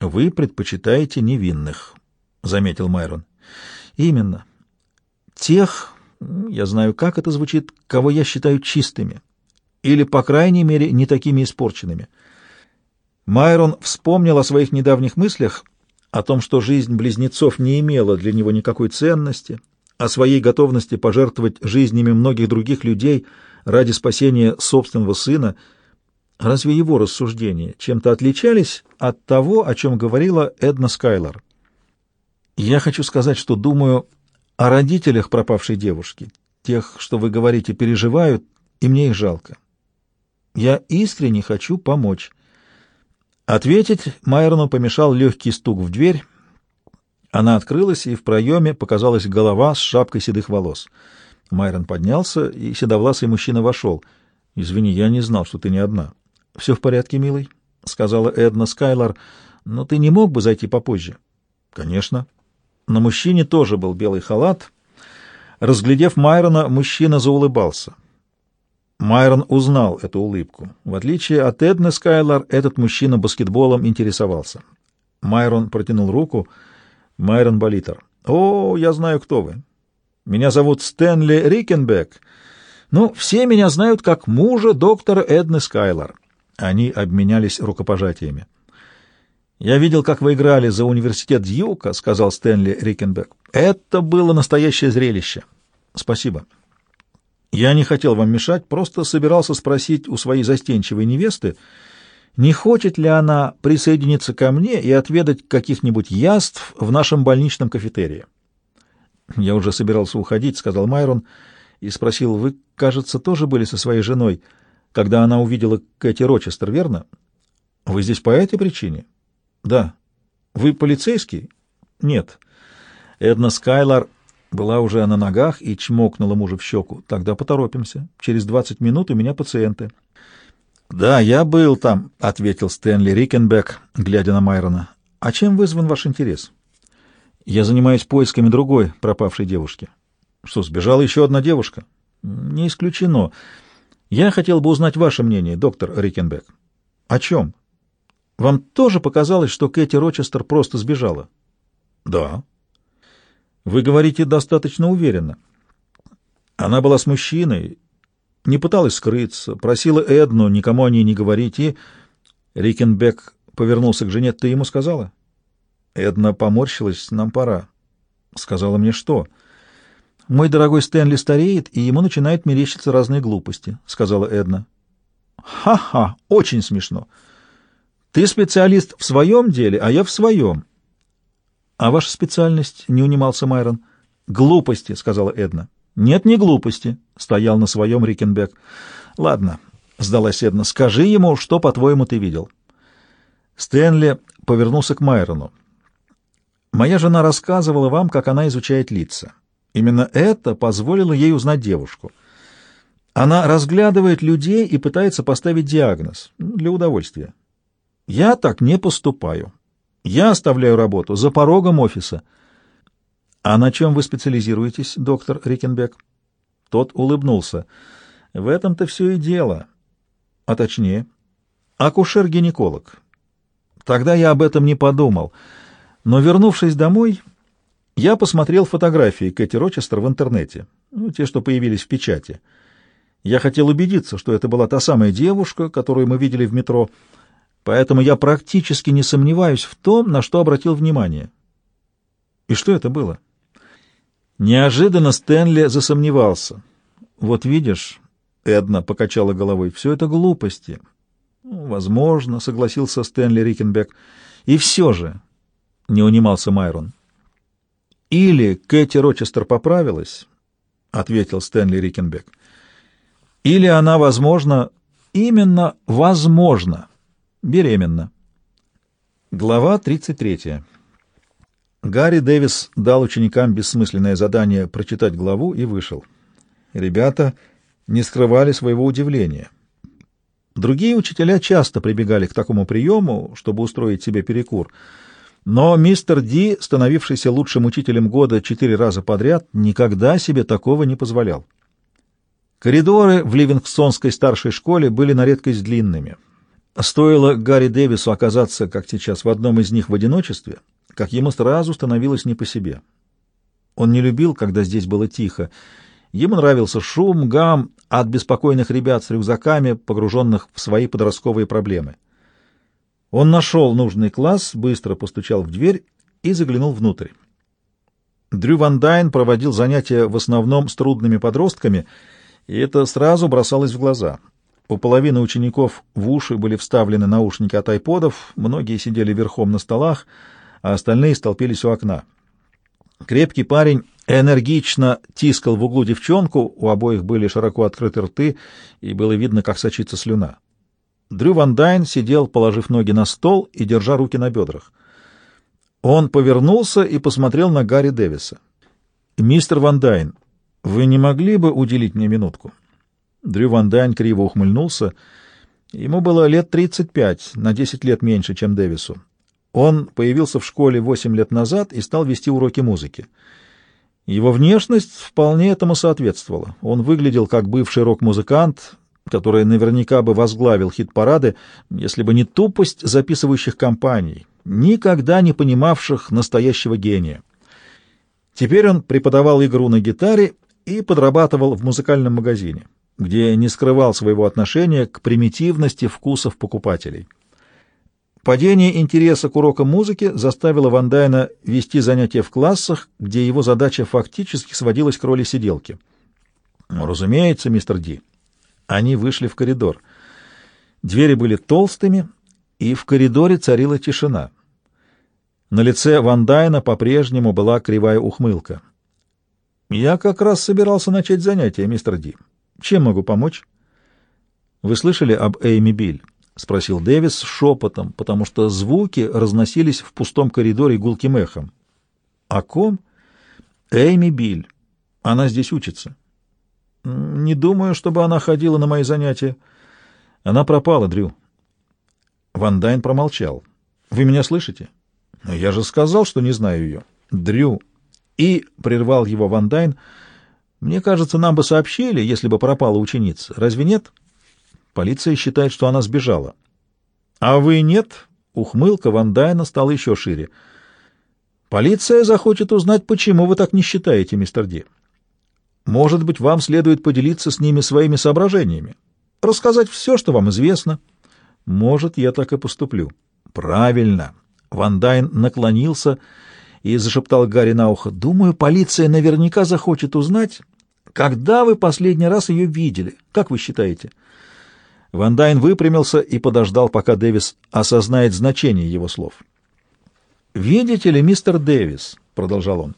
Вы предпочитаете невинных, заметил Майрон. Именно. Тех, я знаю, как это звучит, кого я считаю чистыми, или, по крайней мере, не такими испорченными. Майрон вспомнил о своих недавних мыслях, о том, что жизнь близнецов не имела для него никакой ценности, о своей готовности пожертвовать жизнями многих других людей ради спасения собственного сына. Разве его рассуждения чем-то отличались от того, о чем говорила Эдна Скайлор? Я хочу сказать, что думаю о родителях пропавшей девушки, тех, что вы говорите, переживают, и мне их жалко. Я искренне хочу помочь. Ответить Майрону помешал легкий стук в дверь. Она открылась, и в проеме показалась голова с шапкой седых волос. Майрон поднялся, и седовласый мужчина вошел. «Извини, я не знал, что ты не одна». «Все в порядке, милый», — сказала Эдна Скайлар. «Но ты не мог бы зайти попозже?» «Конечно». На мужчине тоже был белый халат. Разглядев Майрона, мужчина заулыбался. Майрон узнал эту улыбку. В отличие от Эдны Скайлар, этот мужчина баскетболом интересовался. Майрон протянул руку. Майрон Болитер. «О, я знаю, кто вы. Меня зовут Стэнли Рикенбек. Ну, все меня знают как мужа доктора Эдны Скайлар». Они обменялись рукопожатиями. «Я видел, как вы играли за университет Дьюка», — сказал Стэнли Рикенбек. «Это было настоящее зрелище». «Спасибо». Я не хотел вам мешать, просто собирался спросить у своей застенчивой невесты, не хочет ли она присоединиться ко мне и отведать каких-нибудь яств в нашем больничном кафетерии. Я уже собирался уходить, сказал Майрон и спросил: "Вы, кажется, тоже были со своей женой, когда она увидела Кэти Рочестер, верно? Вы здесь по этой причине?" "Да. Вы полицейский?" "Нет. Эдна Скайлар была уже на ногах и чмокнула мужа в щеку. «Тогда поторопимся. Через двадцать минут у меня пациенты». «Да, я был там», — ответил Стэнли Рикенбек, глядя на Майрона. «А чем вызван ваш интерес?» «Я занимаюсь поисками другой пропавшей девушки». «Что, сбежала еще одна девушка?» «Не исключено. Я хотел бы узнать ваше мнение, доктор Рикенбек». «О чем?» «Вам тоже показалось, что Кэти Рочестер просто сбежала?» «Да». Вы говорите достаточно уверенно. Она была с мужчиной, не пыталась скрыться, просила Эдну никому о ней не говорить, и... Рикенбек повернулся к жене. Ты ему сказала? Эдна поморщилась. Нам пора. Сказала мне что? Мой дорогой Стэнли стареет, и ему начинают мерещиться разные глупости, сказала Эдна. Ха-ха, очень смешно. Ты специалист в своем деле, а я в своем. «А ваша специальность?» — не унимался Майрон. «Глупости», — сказала Эдна. «Нет, не глупости», — стоял на своем Рикенбек. «Ладно», — сдалась Эдна, — «скажи ему, что, по-твоему, ты видел». Стэнли повернулся к Майрону. «Моя жена рассказывала вам, как она изучает лица. Именно это позволило ей узнать девушку. Она разглядывает людей и пытается поставить диагноз для удовольствия. Я так не поступаю. Я оставляю работу за порогом офиса. А на чем вы специализируетесь, доктор Рикенбек? Тот улыбнулся. В этом-то все и дело. А точнее, акушер-гинеколог. Тогда я об этом не подумал. Но, вернувшись домой, я посмотрел фотографии Кэти Рочестер в интернете, ну, те, что появились в печати. Я хотел убедиться, что это была та самая девушка, которую мы видели в метро, — поэтому я практически не сомневаюсь в том, на что обратил внимание. И что это было? Неожиданно Стэнли засомневался. Вот видишь, Эдна покачала головой, все это глупости. Ну, возможно, согласился Стэнли Рикенбек. И все же, не унимался Майрон. Или Кэти Рочестер поправилась, ответил Стэнли Рикенбек. Или она, возможно, именно возможно, Беременна. Глава 33. Гарри Дэвис дал ученикам бессмысленное задание прочитать главу и вышел. Ребята не скрывали своего удивления. Другие учителя часто прибегали к такому приему, чтобы устроить себе перекур, но мистер Ди, становившийся лучшим учителем года четыре раза подряд, никогда себе такого не позволял. Коридоры в Ливингстонской старшей школе были на редкость длинными — Стоило Гарри Дэвису оказаться, как сейчас, в одном из них в одиночестве, как ему сразу становилось не по себе. Он не любил, когда здесь было тихо. Ему нравился шум, гам от беспокойных ребят с рюкзаками, погруженных в свои подростковые проблемы. Он нашел нужный класс, быстро постучал в дверь и заглянул внутрь. Дрю Ван Дайн проводил занятия в основном с трудными подростками, и это сразу бросалось в глаза. У половины учеников в уши были вставлены наушники от айподов, многие сидели верхом на столах, а остальные столпились у окна. Крепкий парень энергично тискал в углу девчонку, у обоих были широко открыты рты, и было видно, как сочится слюна. Дрю Ван Дайн сидел, положив ноги на стол и держа руки на бедрах. Он повернулся и посмотрел на Гарри Дэвиса. «Мистер Ван Дайн, вы не могли бы уделить мне минутку?» Дрю Ван Дайн криво ухмыльнулся. Ему было лет 35, на 10 лет меньше, чем Дэвису. Он появился в школе 8 лет назад и стал вести уроки музыки. Его внешность вполне этому соответствовала. Он выглядел как бывший рок-музыкант, который наверняка бы возглавил хит-парады, если бы не тупость записывающих компаний, никогда не понимавших настоящего гения. Теперь он преподавал игру на гитаре и подрабатывал в музыкальном магазине, где не скрывал своего отношения к примитивности вкусов покупателей. Падение интереса к урокам музыки заставило Ван Дайна вести занятия в классах, где его задача фактически сводилась к роли сиделки. Ну, разумеется, мистер Ди. Они вышли в коридор. Двери были толстыми, и в коридоре царила тишина. На лице Ван Дайна по-прежнему была кривая ухмылка. «Я как раз собирался начать занятие, мистер Ди. Чем могу помочь?» «Вы слышали об Эйми Биль?» — спросил Дэвис шепотом, потому что звуки разносились в пустом коридоре гулким эхом. «О ком?» «Эйми Биль. Она здесь учится». «Не думаю, чтобы она ходила на мои занятия». «Она пропала, Дрю». Ван Дайн промолчал. «Вы меня слышите?» Я же сказал, что не знаю ее. Дрю. И прервал его Ван Дайн. Мне кажется, нам бы сообщили, если бы пропала ученица. Разве нет? Полиция считает, что она сбежала. А вы нет? Ухмылка Ван Дайна стала еще шире. Полиция захочет узнать, почему вы так не считаете, мистер Ди. Может быть, вам следует поделиться с ними своими соображениями, рассказать все, что вам известно. Может, я так и поступлю. Правильно. Ван Дайн наклонился и зашептал Гарри на ухо. «Думаю, полиция наверняка захочет узнать, когда вы последний раз ее видели. Как вы считаете?» Ван Дайн выпрямился и подождал, пока Дэвис осознает значение его слов. «Видите ли, мистер Дэвис», — продолжал он, —